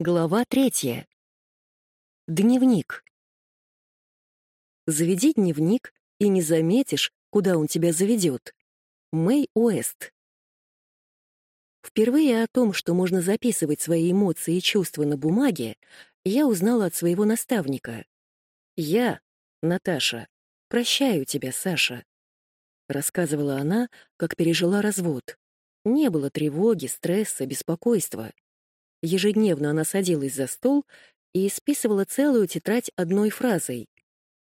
Глава третья. Дневник. Заведи дневник, и не заметишь, куда он тебя заведет. Мэй Уэст. Впервые о том, что можно записывать свои эмоции и чувства на бумаге, я узнала от своего наставника. Я, Наташа, прощаю тебя, Саша. Рассказывала она, как пережила развод. Не было тревоги, стресса, беспокойства. Ежедневно она садилась за стол и списывала целую тетрадь одной фразой.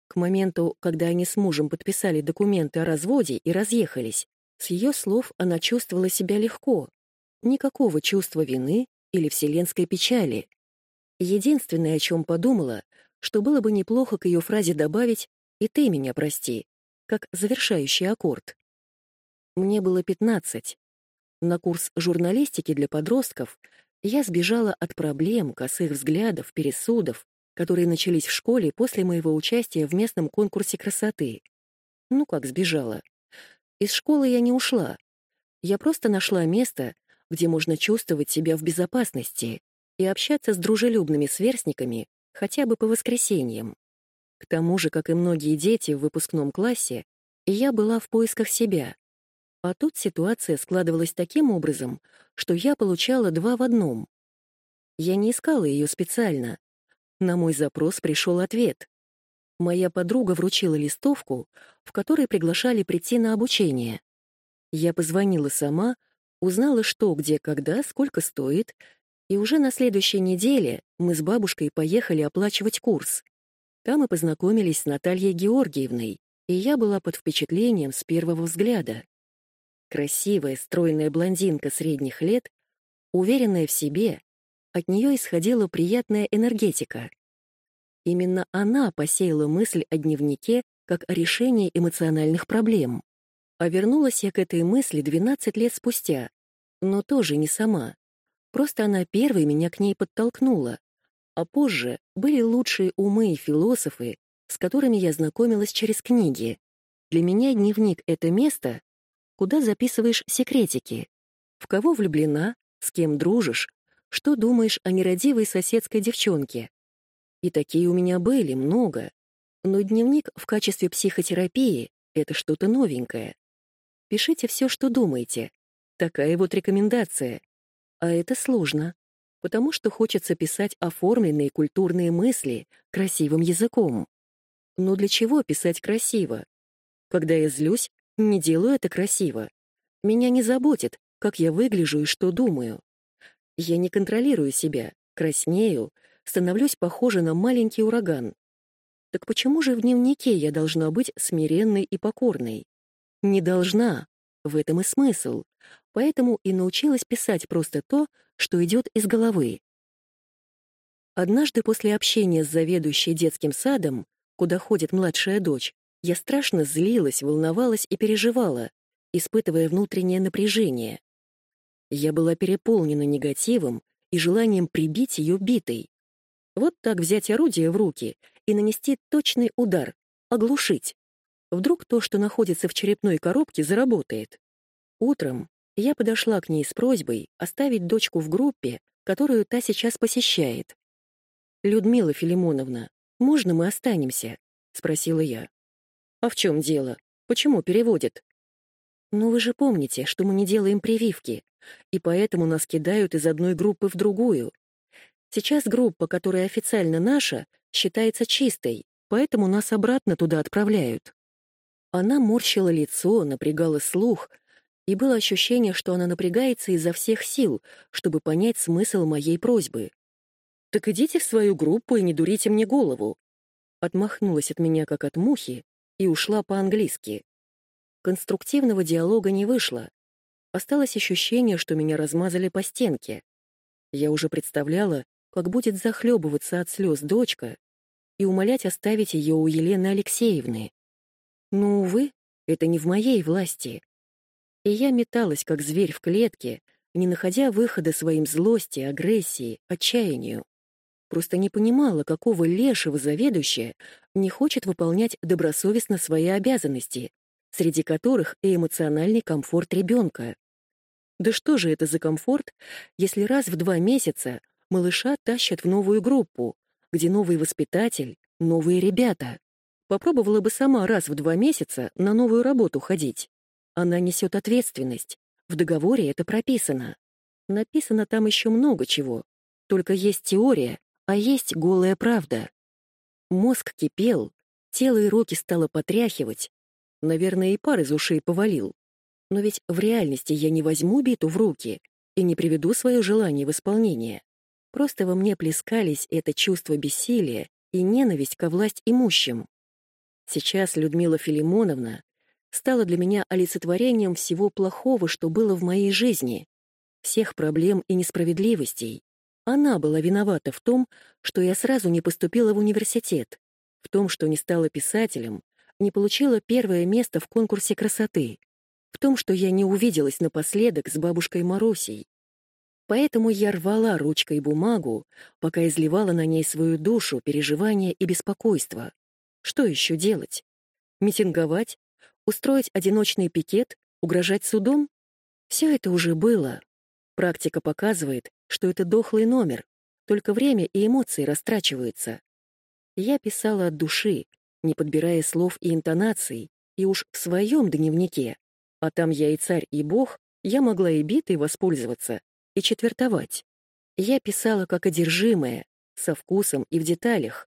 К моменту, когда они с мужем подписали документы о разводе и разъехались, с ее слов она чувствовала себя легко. Никакого чувства вины или вселенской печали. Единственное, о чем подумала, что было бы неплохо к ее фразе добавить «и ты меня прости», как завершающий аккорд. Мне было 15. На курс журналистики для подростков я сбежала от проблем, косых взглядов, пересудов, которые начались в школе после моего участия в местном конкурсе красоты. Ну как сбежала? Из школы я не ушла. Я просто нашла место, где можно чувствовать себя в безопасности и общаться с дружелюбными сверстниками хотя бы по воскресеньям. К тому же, как и многие дети в выпускном классе, я была в поисках себя. А тут ситуация складывалась таким образом, что я получала два в одном. Я не искала ее специально. На мой запрос пришел ответ. Моя подруга вручила листовку, в которой приглашали прийти на обучение. Я позвонила сама, узнала, что, где, когда, сколько стоит, и уже на следующей неделе мы с бабушкой поехали оплачивать курс. Там и познакомились с Натальей Георгиевной, и я была под впечатлением с первого взгляда. Красивая, стройная блондинка средних лет, уверенная в себе, от нее исходила приятная энергетика. Именно она посеяла мысль о дневнике как о решении эмоциональных проблем. А вернулась я к этой мысли 12 лет спустя, но тоже не сама. Просто она первой меня к ней подтолкнула, а позже были лучшие умы и философы, с которыми я знакомилась через книги. Для меня дневник — это место, куда записываешь секретики. В кого влюблена, с кем дружишь, что думаешь о нерадивой соседской девчонке. И такие у меня были, много. Но дневник в качестве психотерапии — это что-то новенькое. Пишите все, что думаете. Такая вот рекомендация. А это сложно, потому что хочется писать оформленные культурные мысли красивым языком. Но для чего писать красиво? Когда я злюсь, не делаю это красиво. Меня не заботит, как я выгляжу и что думаю. Я не контролирую себя, краснею, становлюсь похожа на маленький ураган. Так почему же в дневнике я должна быть смиренной и покорной? Не должна. В этом и смысл. Поэтому и научилась писать просто то, что идет из головы. Однажды после общения с заведующей детским садом, куда ходит младшая дочь, я страшно злилась, волновалась и переживала, испытывая внутреннее напряжение. Я была переполнена негативом и желанием прибить ее битой. Вот так взять орудие в руки и нанести точный удар, оглушить. Вдруг то, что находится в черепной коробке, заработает. Утром я подошла к ней с просьбой оставить дочку в группе, которую та сейчас посещает. «Людмила Филимоновна, можно мы останемся?» — спросила я. «А в чем дело? Почему переводят?» «Ну вы же помните, что мы не делаем прививки, и поэтому нас кидают из одной группы в другую. Сейчас группа, которая официально наша, считается чистой, поэтому нас обратно туда отправляют». Она морщила лицо, напрягала слух, и было ощущение, что она напрягается изо всех сил, чтобы понять смысл моей просьбы. «Так идите в свою группу и не дурите мне голову». Отмахнулась от меня, как от мухи, и ушла по-английски. Конструктивного диалога не вышло. Осталось ощущение, что меня размазали по стенке. Я уже представляла, как будет захлебываться от слез дочка и умолять оставить ее у Елены Алексеевны. Но, увы, это не в моей власти. И я металась, как зверь в клетке, не находя выхода своим злости, агрессии, отчаянию. Просто не понимала, какого лешего заведующая не хочет выполнять добросовестно свои обязанности, среди которых и эмоциональный комфорт ребенка. Да что же это за комфорт, если раз в два месяца малыша тащат в новую группу, где новый воспитатель, новые ребята. Попробовала бы сама раз в два месяца на новую работу ходить. Она несет ответственность. В договоре это прописано. Написано там еще много чего. Только есть теория, а есть голая правда. Мозг кипел, тело и руки стало потряхивать. Наверное, и пар из ушей повалил. Но ведь в реальности я не возьму биту в руки и не приведу свое желание в исполнение. Просто во мне плескались это чувство бессилия и ненависть ко власть имущим. Сейчас Людмила Филимоновна стала для меня олицетворением всего плохого, что было в моей жизни, всех проблем и несправедливостей. Она была виновата в том, что я сразу не поступила в университет, в том, что не стала писателем, не получила первое место в конкурсе красоты, в том, что я не увиделась напоследок с бабушкой Марусей. Поэтому я рвала ручкой бумагу, пока изливала на ней свою душу, переживания и беспокойство. Что еще делать? Митинговать? Устроить одиночный пикет? Угрожать судом? Все это уже было. Практика показывает, что это дохлый номер, только время и эмоции растрачиваются. Я писала от души, не подбирая слов и интонаций, и уж в своем дневнике, а там я и царь, и бог, я могла и битой воспользоваться, и четвертовать. Я писала как одержимая, со вкусом и в деталях,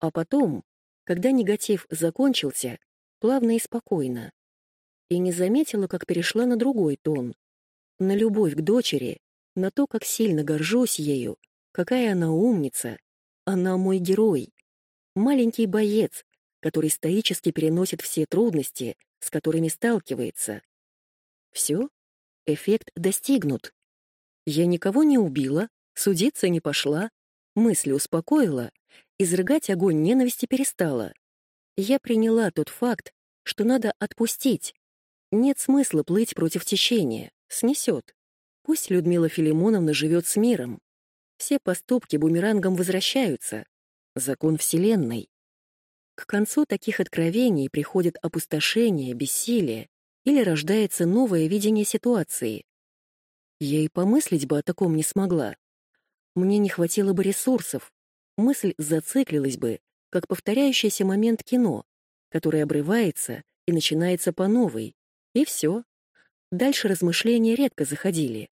а потом, когда негатив закончился, плавно и спокойно. И не заметила, как перешла на другой тон, на любовь к дочери, на то, как сильно горжусь ею, какая она умница. Она мой герой. Маленький боец, который стоически переносит все трудности, с которыми сталкивается. Все? Эффект достигнут. Я никого не убила, судиться не пошла, мысли успокоила, изрыгать огонь ненависти перестала. Я приняла тот факт, что надо отпустить. Нет смысла плыть против течения снесет. Пусть Людмила Филимоновна живет с миром. Все поступки бумерангом возвращаются. Закон Вселенной. К концу таких откровений приходит опустошение, бессилие или рождается новое видение ситуации. Я и помыслить бы о таком не смогла. Мне не хватило бы ресурсов. Мысль зациклилась бы, как повторяющийся момент кино, который обрывается и начинается по новой. И все. Дальше размышления редко заходили.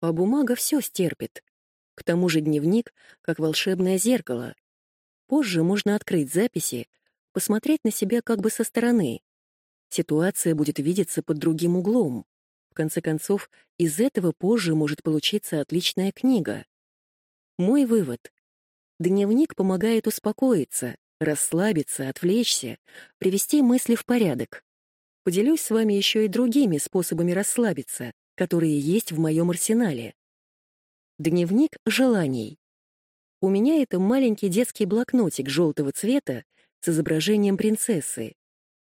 А бумага все стерпит. К тому же дневник, как волшебное зеркало. Позже можно открыть записи, посмотреть на себя как бы со стороны. Ситуация будет видеться под другим углом. В конце концов, из этого позже может получиться отличная книга. Мой вывод. Дневник помогает успокоиться, расслабиться, отвлечься, привести мысли в порядок. Поделюсь с вами еще и другими способами расслабиться, которые есть в моем арсенале. Дневник желаний. У меня это маленький детский блокнотик желтого цвета с изображением принцессы.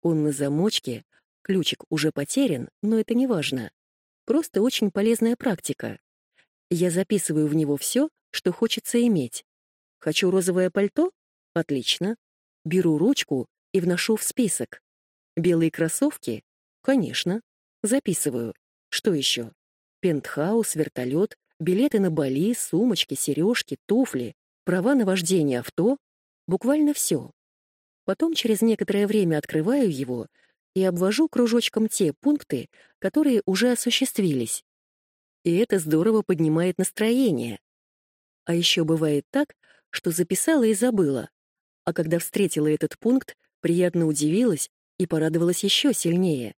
Он на замочке, ключик уже потерян, но это не важно. Просто очень полезная практика. Я записываю в него все, что хочется иметь. Хочу розовое пальто? Отлично. Беру ручку и вношу в список. Белые кроссовки? Конечно. Записываю. Что еще? Пентхаус, вертолет, билеты на Бали, сумочки, сережки, туфли, права на вождение авто. Буквально все. Потом через некоторое время открываю его и обвожу кружочком те пункты, которые уже осуществились. И это здорово поднимает настроение. А еще бывает так, что записала и забыла. А когда встретила этот пункт, приятно удивилась и порадовалась еще сильнее.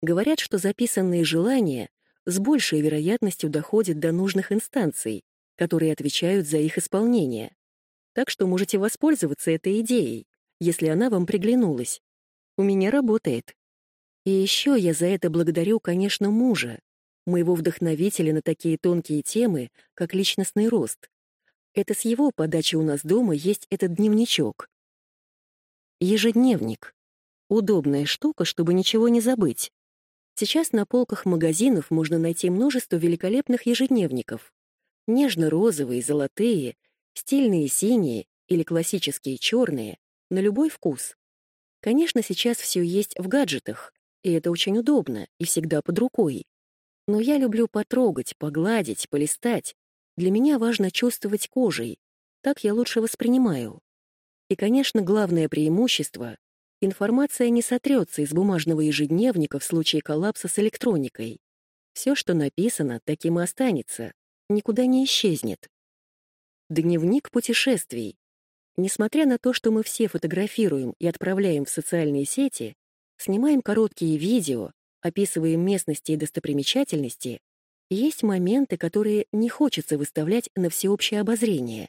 Говорят, что записанные желания с большей вероятностью доходят до нужных инстанций, которые отвечают за их исполнение. Так что можете воспользоваться этой идеей, если она вам приглянулась. У меня работает. И еще я за это благодарю, конечно, мужа, моего вдохновителя на такие тонкие темы, как личностный рост. Это с его подачи у нас дома есть этот дневничок. Ежедневник. Удобная штука, чтобы ничего не забыть. Сейчас на полках магазинов можно найти множество великолепных ежедневников. Нежно-розовые, золотые, стильные синие или классические черные, на любой вкус. Конечно, сейчас все есть в гаджетах, и это очень удобно и всегда под рукой. Но я люблю потрогать, погладить, полистать, Для меня важно чувствовать кожей, так я лучше воспринимаю. И, конечно, главное преимущество — информация не сотрется из бумажного ежедневника в случае коллапса с электроникой. Все, что написано, таким и останется, никуда не исчезнет. Дневник путешествий. Несмотря на то, что мы все фотографируем и отправляем в социальные сети, снимаем короткие видео, описываем местности и достопримечательности, есть моменты, которые не хочется выставлять на всеобщее обозрение.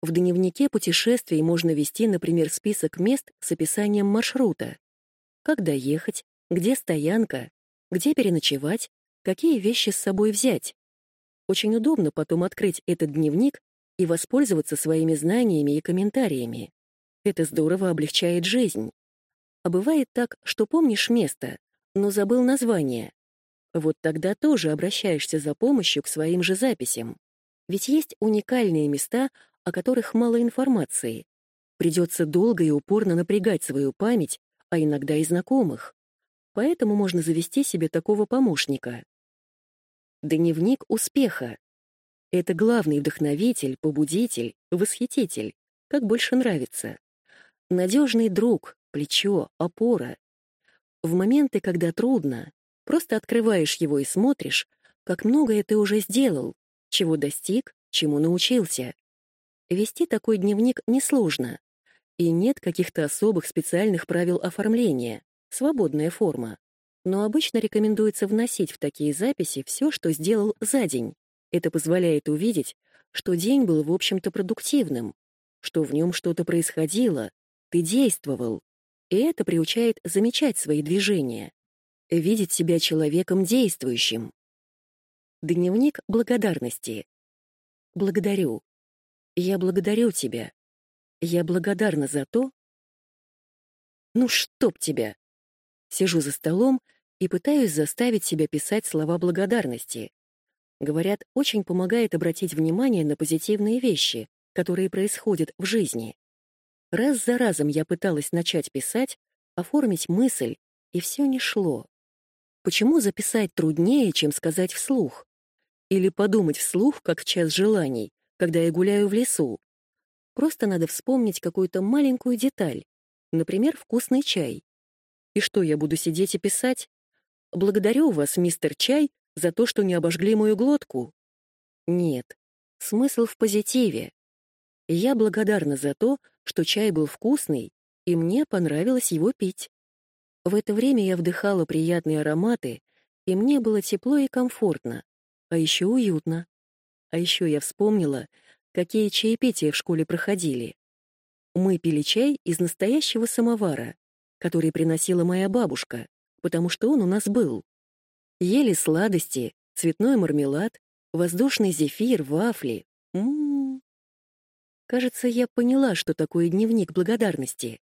В дневнике путешествий можно вести, например, список мест с описанием маршрута. Как доехать, где стоянка, где переночевать, какие вещи с собой взять. Очень удобно потом открыть этот дневник и воспользоваться своими знаниями и комментариями. Это здорово облегчает жизнь. А бывает так, что помнишь место, но забыл название. Вот тогда тоже обращаешься за помощью к своим же записям. Ведь есть уникальные места, о которых мало информации. Придется долго и упорно напрягать свою память, а иногда и знакомых. Поэтому можно завести себе такого помощника. Дневник успеха. Это главный вдохновитель, побудитель, восхититель, как больше нравится. Надежный друг, плечо, опора. В моменты, когда трудно, просто открываешь его и смотришь, как многое ты уже сделал, чего достиг, чему научился. Вести такой дневник несложно, и нет каких-то особых специальных правил оформления, свободная форма. Но обычно рекомендуется вносить в такие записи все, что сделал за день. Это позволяет увидеть, что день был, в общем-то, продуктивным, что в нем что-то происходило, ты действовал. И это приучает замечать свои движения, видеть себя человеком действующим. Дневник благодарности. Благодарю. Я благодарю тебя. Я благодарна за то... Ну, чтоб тебя! Сижу за столом и пытаюсь заставить себя писать слова благодарности. Говорят, очень помогает обратить внимание на позитивные вещи, которые происходят в жизни. Раз за разом я пыталась начать писать, оформить мысль, и все не шло. Почему записать труднее, чем сказать вслух? Или подумать вслух, как в час желаний, когда я гуляю в лесу. Просто надо вспомнить какую-то маленькую деталь, например, вкусный чай. И что, я буду сидеть и писать? «Благодарю вас, мистер Чай, за то, что не обожгли мою глотку». Нет, смысл в позитиве. Я благодарна за то, что чай был вкусный, и мне понравилось его пить. В это время я вдыхала приятные ароматы, и мне было тепло и комфортно, а еще уютно. А еще я вспомнила, какие чаепития в школе проходили. Мы пили чай из настоящего самовара, который приносила моя бабушка, потому что он у нас был. Ели сладости, цветной мармелад, воздушный зефир, вафли. М -м -м. Кажется, я поняла, что такое дневник благодарности.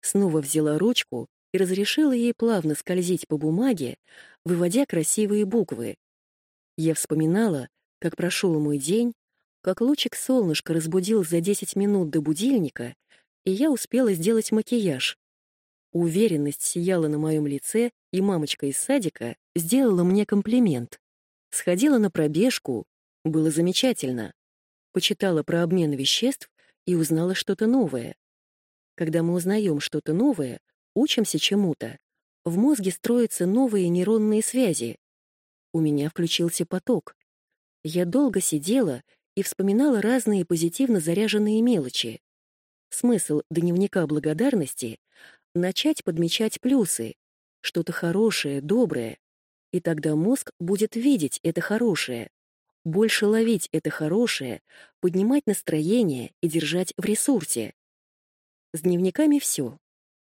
Снова взяла ручку и разрешила ей плавно скользить по бумаге, выводя красивые буквы. Я вспоминала, как прошел мой день, как лучик солнышка разбудил за 10 минут до будильника, и я успела сделать макияж. Уверенность сияла на моем лице, и мамочка из садика сделала мне комплимент. Сходила на пробежку, было замечательно. Почитала про обмен веществ и узнала что-то новое. Когда мы узнаем что-то новое, учимся чему-то, в мозге строятся новые нейронные связи. У меня включился поток. Я долго сидела и вспоминала разные позитивно заряженные мелочи. Смысл дневника благодарности — начать подмечать плюсы, что-то хорошее, доброе, и тогда мозг будет видеть это хорошее, больше ловить это хорошее, поднимать настроение и держать в ресурсе. С дневниками все.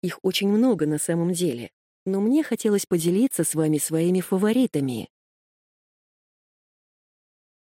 Их очень много на самом деле, но мне хотелось поделиться с вами своими фаворитами.